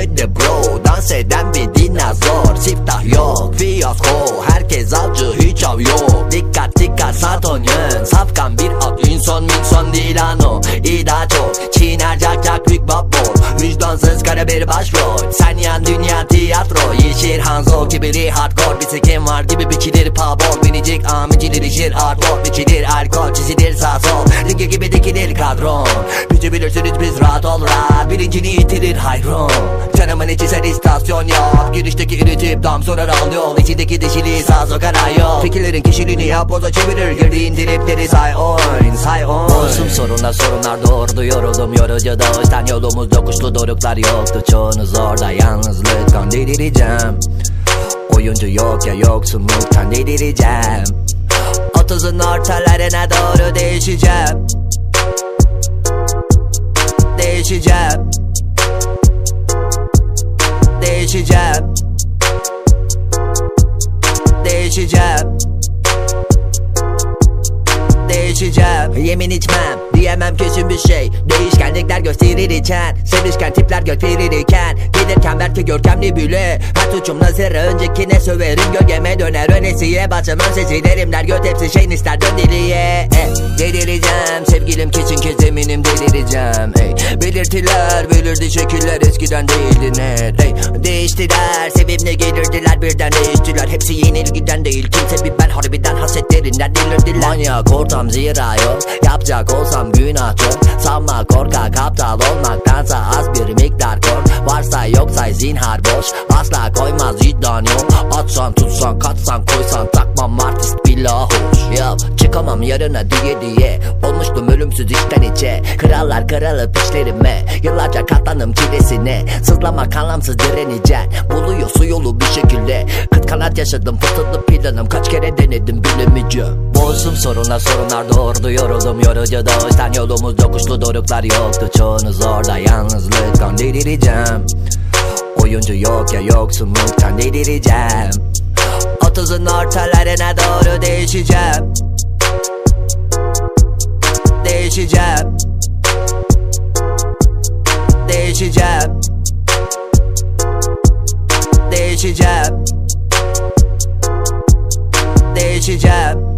hit the bro. Dans eden bir dinozor. Siftah yok fiyasko. Herkes avcı hiç av yok. Dikkat dikkat saton yön. Safkan bir at insan minson değil ano. Çok Çiğner cak cak büyük bubble Vicdansız kara bir başrol. Sen yan dünya tiyatro. Yeşil Hanzo kibiri hardcore. Bir sikim var gibi biçilir pabol Minicik amicilir işir hardcore Biçilir alkol çizilir sağ sol Ringe gibi dikilir kadron Bizi bilirsiniz biz rahat ol rahat. Bilincini yitirir hayron Canımın içi sen istasyon yok. Girişteki iri tip dam sorar al yol İçindeki dişiliği sağ sokar ayol. Fikirlerin kişiliğini yapboza çevirir. Girdiğin tripleri say oyun say oyun Olsun sorunlar sorunlar doğurdu yoruldum yorucu o yüzden yolumuz yokuşlu doruklar yoktu Çoğunuz orada yalnızlıktan delireceğim. Oyuncu yok ya yoksunluktan delireceğim. Otuzun ortalarına doğru değişeceğim Değişeceğim. Değişeceğim. Değişeceğim. Değişeceğim. Yemin içmem diyemem kesin bir şey. Değişkenlikler gösterirken Sevişken tipler gösterirken Gelirken belki görkemli bile. Her suçum nazırı öncekine söverim. Gölgeme döner önesiye Başım ön sesilerimler göt hepsi şeyin ister dön deliye. Eh, Delireceğim sevgilim kesin kez eminim delireceğim ey. Belirtiler belirdi şekiller eskiden değildi net ey. Değiştiler sevimle gelirdiler birden değiştiler Hepsi yenilgiden değil kimse bir ben harbiden hasetlerinden delirdiler Manyak ortam zira yok Yapacak olsam günah çok Sanma korkak aptal olmaktansa az bir miktar kork Varsa yoksa zinhar boş Asla koymaz Ya çıkamam yarına diye diye Olmuştum ölümsüz içten içe. Krallar kralı pişlerime Yıllarca katlanım çilesine. Sızlamak anlamsız direneceksin Buluyorsun yolu bir şekilde. Kıt kanat yaşadım fıtılı planım Kaç kere denedim bilemeyeceğim Bozdum sorunlar sorunlar doğurdu yoruldum. Yorucu yüzden yolumuz yokuşlu doruklar yoktu. Çoğunuz orada yalnızlıktan delireceğim. Oyuncu yok ya yoksunluktan delireceğim. Otuzun ortalarına doğru değişeceğim Değişeceğim Değişeceğim job.